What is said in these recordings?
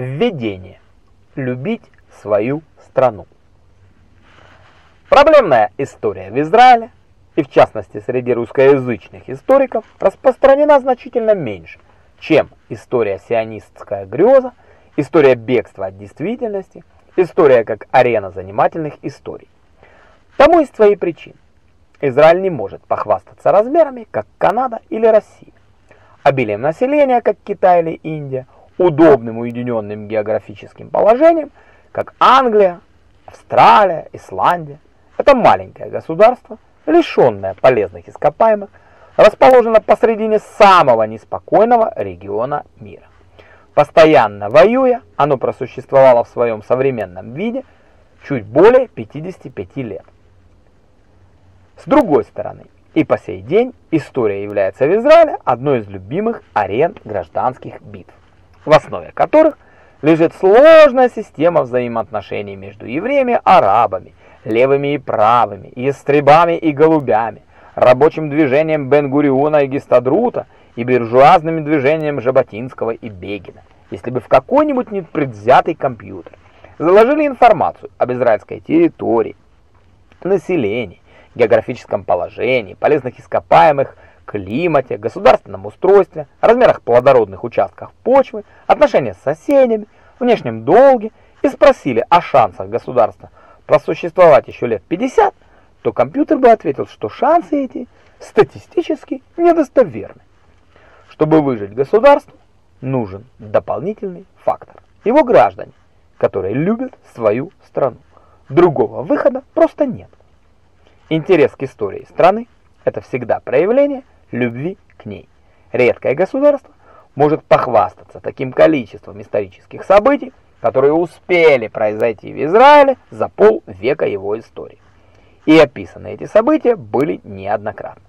Введение. Любить свою страну. Проблемная история в Израиле, и в частности среди русскоязычных историков, распространена значительно меньше, чем история сионистская греза, история бегства от действительности, история как арена занимательных историй. Тому есть свои причины. Израиль не может похвастаться размерами, как Канада или Россия, обилием населения, как Китай или Индия, удобным уединенным географическим положением, как Англия, Австралия, Исландия. Это маленькое государство, лишенное полезных ископаемых, расположено посредине самого неспокойного региона мира. Постоянно воюя, оно просуществовало в своем современном виде чуть более 55 лет. С другой стороны, и по сей день история является в Израиле одной из любимых арен гражданских битв в основе которых лежит сложная система взаимоотношений между евреями арабами, левыми и правыми, ястребами и голубями, рабочим движением Бен-Гуриона и Гестадрута и буржуазным движением Жаботинского и Бегина. Если бы в какой-нибудь непредвзятый компьютер заложили информацию об израильской территории, населении, географическом положении, полезных ископаемых, климате, государственном устройстве, размерах плодородных участков почвы, отношениях с соседями, внешнем долге и спросили о шансах государства просуществовать еще лет 50, то компьютер бы ответил, что шансы эти статистически недостоверны. Чтобы выжить государству, нужен дополнительный фактор. Его граждане, которые любят свою страну. Другого выхода просто нет. Интерес к истории страны – это всегда проявление любви к ней. Редкое государство может похвастаться таким количеством исторических событий, которые успели произойти в Израиле за полвека его истории. И описаны эти события были неоднократно.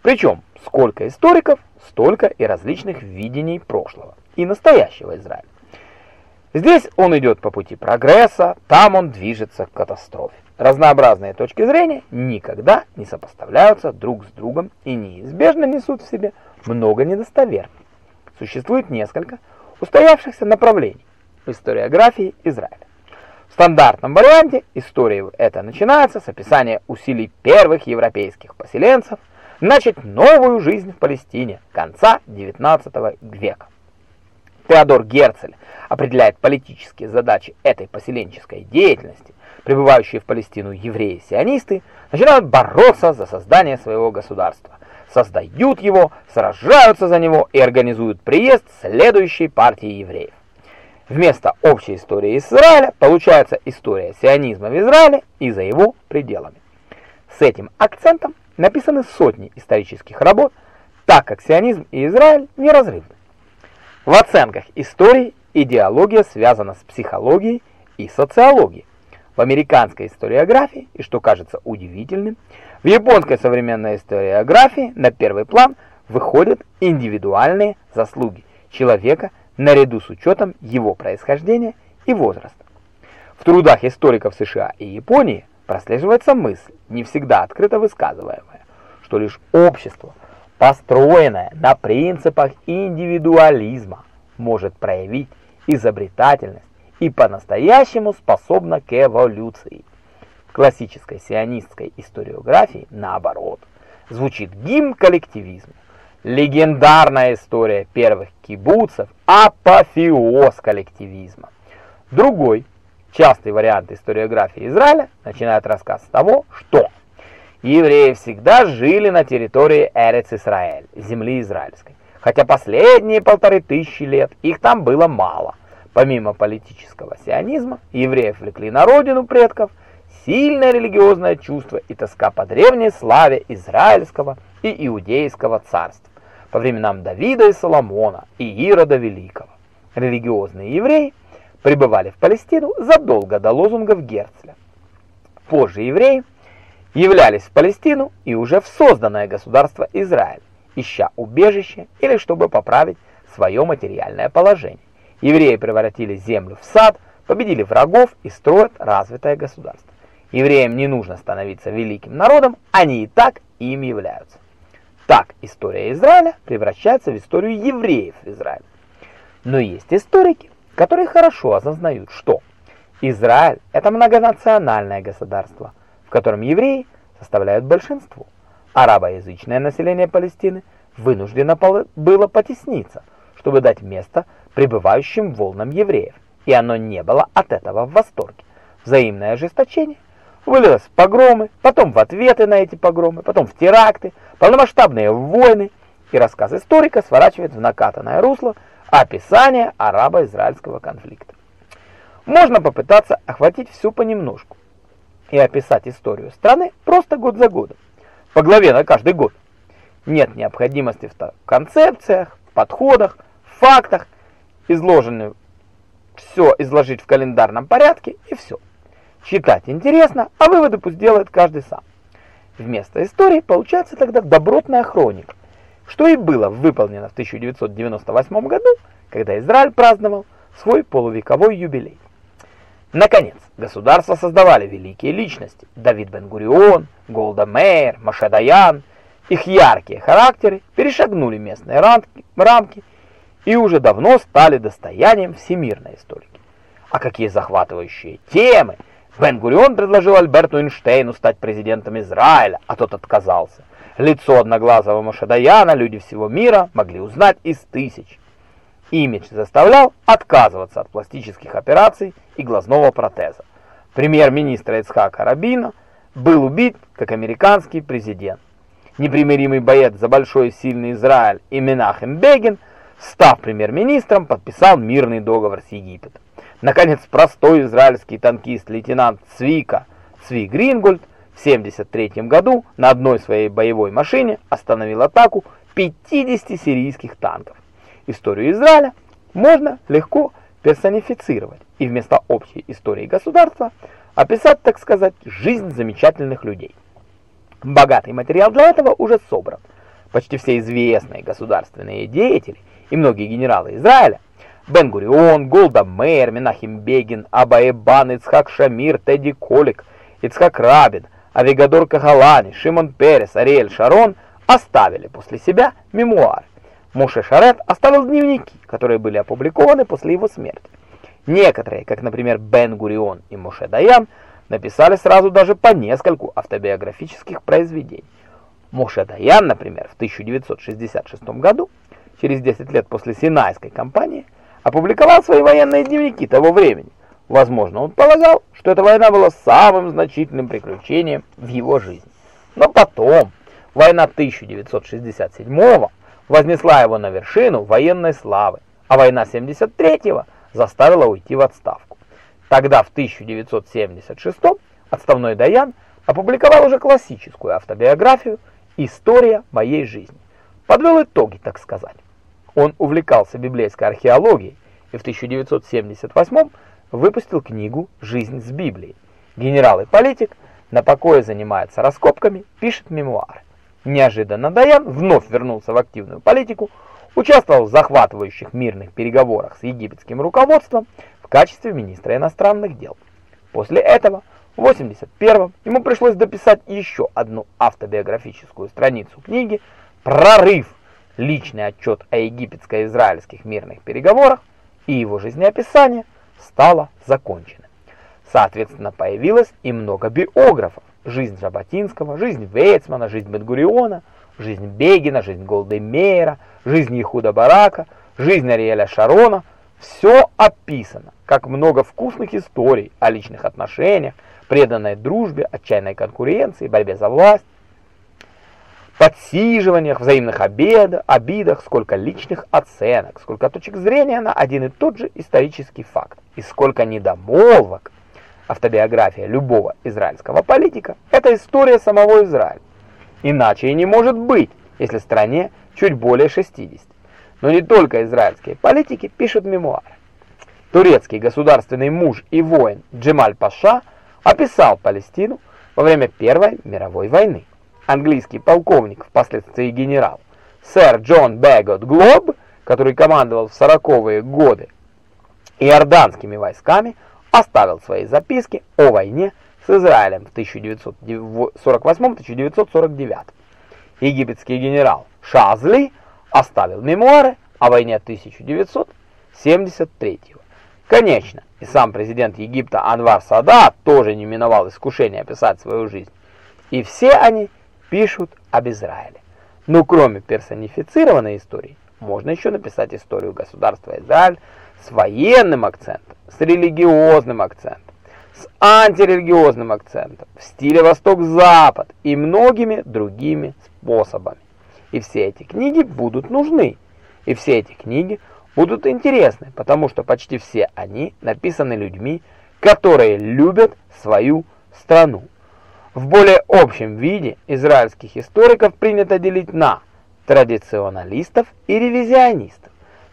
Причем, сколько историков, столько и различных видений прошлого и настоящего Израиля. Здесь он идет по пути прогресса, там он движется к катастрофе. Разнообразные точки зрения никогда не сопоставляются друг с другом и неизбежно несут в себе много недостоверных. Существует несколько устоявшихся направлений историографии Израиля. В стандартном варианте история это начинается с описания усилий первых европейских поселенцев начать новую жизнь в Палестине конца XIX века. Теодор Герцель определяет политические задачи этой поселенческой деятельности прибывающие в Палестину евреи-сионисты, начинают бороться за создание своего государства, создают его, сражаются за него и организуют приезд следующей партии евреев. Вместо общей истории Израиля получается история сионизма в Израиле и за его пределами. С этим акцентом написаны сотни исторических работ, так как сионизм и Израиль неразрывны. В оценках истории идеология связана с психологией и социологией в американской историографии, и что кажется удивительным, в японской современной историографии на первый план выходят индивидуальные заслуги человека наряду с учетом его происхождения и возраста. В трудах историков США и Японии прослеживается мысль, не всегда открыто высказываемая, что лишь общество, построенное на принципах индивидуализма, может проявить изобретательность и по-настоящему способна к эволюции. В классической сионистской историографии, наоборот, звучит гимн коллективизма. Легендарная история первых кибуцев – апофеоз коллективизма. Другой, частый вариант историографии Израиля, начинает рассказ с того, что евреи всегда жили на территории Эрец-Исраэль, земли израильской. Хотя последние полторы тысячи лет их там было мало. Помимо политического сионизма, евреев влекли на родину предков сильное религиозное чувство и тоска по древней славе израильского и иудейского царств по временам Давида и Соломона и Ирода Великого. Религиозные евреи прибывали в Палестину задолго до лозунгов Герцля. Позже евреи являлись в Палестину и уже в созданное государство Израиль, ища убежище или чтобы поправить свое материальное положение. Евреи превратили землю в сад, победили врагов и строят развитое государство. Евреям не нужно становиться великим народом, они и так им являются. Так история Израиля превращается в историю евреев в Израиле. Но есть историки, которые хорошо осознают, что Израиль – это многонациональное государство, котором евреи составляют большинство. Арабоязычное население Палестины вынуждено было потесниться, чтобы дать место пребывающим волнам евреев, и оно не было от этого в восторге. Взаимное ожесточение вылилось в погромы, потом в ответы на эти погромы, потом в теракты, полномасштабные войны, и рассказ историка сворачивает в накатанное русло описание арабо-израильского конфликта. Можно попытаться охватить всю понемножку и описать историю страны просто год за годом, по главе на каждый год. Нет необходимости в концепциях, подходах, фактах, изложенных все изложить в календарном порядке и все. Читать интересно, а выводы пусть делает каждый сам. Вместо истории получается тогда добротная хроника, что и было выполнено в 1998 году, когда Израиль праздновал свой полувековой юбилей. Наконец, государство создавали великие личности – Давид Бен-Гурион, Голда Меир, Моше Даян. Их яркие характеры перешагнули местные рамки, рамки и уже давно стали достоянием всемирной историки. А какие захватывающие темы! Бен-Гурион предложил Альберту Эйнштейну стать президентом Израиля, а тот отказался. Лицо одноглазого Машадаяна люди всего мира могли узнать из тысяч. Имидж заставлял отказываться от пластических операций и глазного протеза. Премьер-министр Ицхака Рабина был убит как американский президент. Непримиримый боец за большой и сильный Израиль и Менахем Бегин – став премьер-министром, подписал мирный договор с Египетом. Наконец, простой израильский танкист лейтенант Цвика Цви Грингольд в 73 году на одной своей боевой машине остановил атаку 50 сирийских танков. Историю Израиля можно легко персонифицировать и вместо общей истории государства описать, так сказать, жизнь замечательных людей. Богатый материал для этого уже собран. Почти все известные государственные деятели – и многие генералы Израиля, Бен-Гурион, Голда Мейер, Менахим Бегин, Абаэбан, Ицхак Шамир, Тедди Колик, Ицхак Рабин, Авигадор Кахалани, Шимон Перес, Ариэль Шарон оставили после себя мемуары. Моше Шарет оставил дневники, которые были опубликованы после его смерти. Некоторые, как, например, Бен-Гурион и Моше Даян, написали сразу даже по нескольку автобиографических произведений. Моше Даян, например, в 1966 году через 10 лет после Синайской кампании, опубликовал свои военные дневники того времени. Возможно, он полагал, что эта война была самым значительным приключением в его жизни. Но потом, война 1967 вознесла его на вершину военной славы, а война 73-го заставила уйти в отставку. Тогда, в 1976 отставной Даян опубликовал уже классическую автобиографию «История моей жизни». Подвел итоги, так сказать. Он увлекался библейской археологией и в 1978 выпустил книгу «Жизнь с Библией». Генерал и политик на покое занимается раскопками, пишет мемуары. Неожиданно Даян вновь вернулся в активную политику, участвовал в захватывающих мирных переговорах с египетским руководством в качестве министра иностранных дел. После этого в 81-м ему пришлось дописать еще одну автобиографическую страницу книги «Прорыв личный отчет о египетско-израильских мирных переговорах и его жизнеописание стало законченным. Соответственно, появилось и много биографов. Жизнь Жаботинского, жизнь Вейцмана, жизнь Бенгуриона, жизнь Бегина, жизнь Голды Мейера, жизнь Ихуда Барака, жизнь Ариэля Шарона. Все описано, как много вкусных историй о личных отношениях, преданной дружбе, отчаянной конкуренции, борьбе за власть подсиживаниях, взаимных обедах, обидах, сколько личных оценок, сколько точек зрения на один и тот же исторический факт, и сколько недомолвок. Автобиография любого израильского политика – это история самого Израиля. Иначе и не может быть, если стране чуть более 60. Но не только израильские политики пишут мемуары. Турецкий государственный муж и воин Джемаль Паша описал Палестину во время Первой мировой войны английский полковник, впоследствии генерал, сэр Джон Бэггот Глоб, который командовал в сороковые годы иорданскими войсками, оставил свои записки о войне с Израилем в 1948-1949. Египетский генерал Шазли оставил мемуары о войне 1973 Конечно, и сам президент Египта Анвар Садат тоже не миновал искушения описать свою жизнь. И все они пишут об Израиле. Но кроме персонифицированной истории, можно еще написать историю государства Израиль с военным акцентом, с религиозным акцентом, с антирелигиозным акцентом, в стиле Восток-Запад и многими другими способами. И все эти книги будут нужны. И все эти книги будут интересны, потому что почти все они написаны людьми, которые любят свою страну. В более общем виде израильских историков принято делить на традиционалистов и ревизионистов.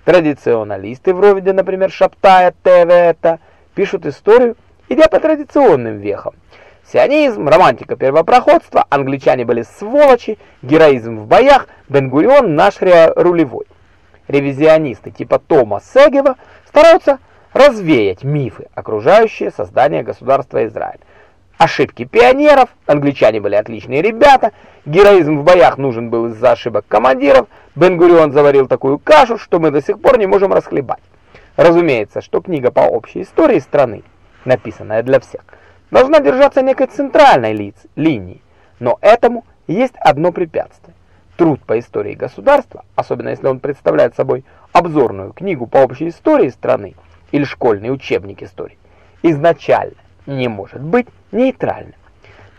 Традиционалисты, вроде, например, Шаптая Тевета, пишут историю, идя по традиционным вехам. Сионизм, романтика первопроходства, англичане были сволочи, героизм в боях, Бен-Гурион наш рулевой. Ревизионисты типа Тома Сегева стараются развеять мифы, окружающие создание государства Израиль. Ошибки пионеров, англичане были отличные ребята, героизм в боях нужен был из-за ошибок командиров, Бен-Гурион заварил такую кашу, что мы до сих пор не можем расхлебать. Разумеется, что книга по общей истории страны, написанная для всех, должна держаться некой центральной ли линии, но этому есть одно препятствие. Труд по истории государства, особенно если он представляет собой обзорную книгу по общей истории страны или школьный учебник истории, изначально не может быть нейтральным,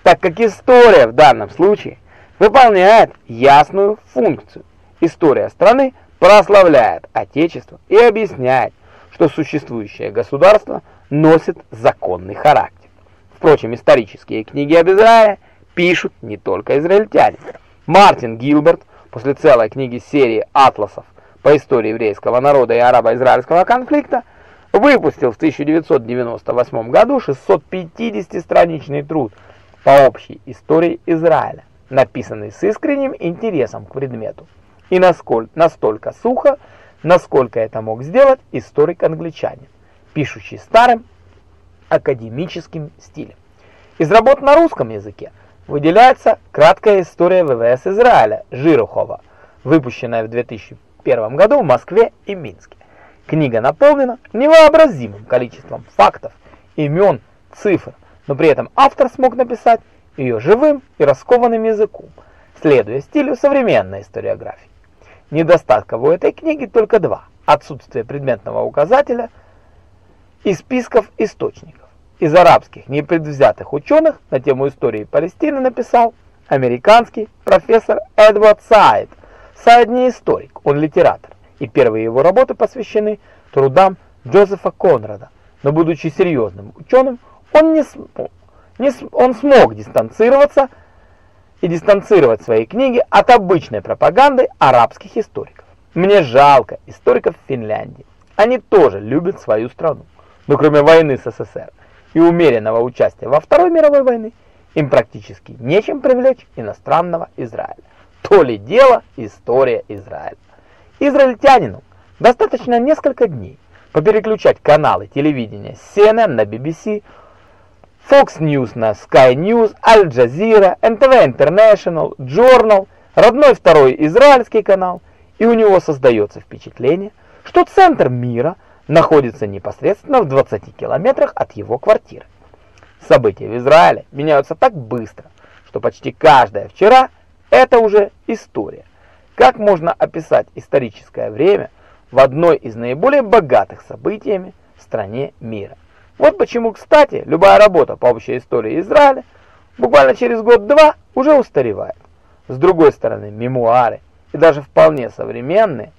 так как история в данном случае выполняет ясную функцию. История страны прославляет Отечество и объясняет, что существующее государство носит законный характер. Впрочем, исторические книги об Израиле пишут не только израильтяне. Мартин Гилберт после целой книги серии атласов по истории еврейского народа и арабо-израильского конфликта выпустил в 1998 году 650-страничный труд по общей истории Израиля, написанный с искренним интересом к предмету и насколько, настолько сухо, насколько это мог сделать историк-англичанин, пишущий старым академическим стилем. Из работ на русском языке выделяется краткая история ВВС Израиля Жирухова, выпущенная в 2001 году в Москве и Минске. Книга наполнена невообразимым количеством фактов, имен, цифр, но при этом автор смог написать ее живым и раскованным языком, следуя стилю современной историографии. Недостатков у этой книги только два – отсутствие предметного указателя и списков источников. Из арабских непредвзятых ученых на тему истории Палестины написал американский профессор Эдвард Сайд. Сайд не историк, он литератор и первые его работы посвящены трудам Джозефа Конрада. Но будучи серьезным ученым, он не смог, не, он смог дистанцироваться и дистанцировать свои книги от обычной пропаганды арабских историков. Мне жалко историков Финляндии. Они тоже любят свою страну. Но кроме войны с СССР и умеренного участия во Второй мировой войне, им практически нечем привлечь иностранного Израиля. То ли дело история Израиля. Израильтянину достаточно несколько дней попереключать каналы телевидения CNN на BBC, Fox News на Sky News, Al Jazeera, NTV International, Journal, родной второй израильский канал, и у него создается впечатление, что центр мира находится непосредственно в 20 километрах от его квартиры. События в Израиле меняются так быстро, что почти каждое вчера – это уже история. Как можно описать историческое время в одной из наиболее богатых событиями в стране мира? Вот почему, кстати, любая работа по общей истории Израиля буквально через год-два уже устаревает. С другой стороны, мемуары и даже вполне современные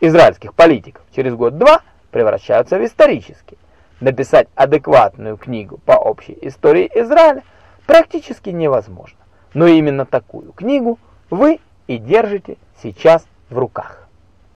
израильских политиков через год-два превращаются в исторические. Написать адекватную книгу по общей истории Израиля практически невозможно. Но именно такую книгу вы и держите сейчас в руках.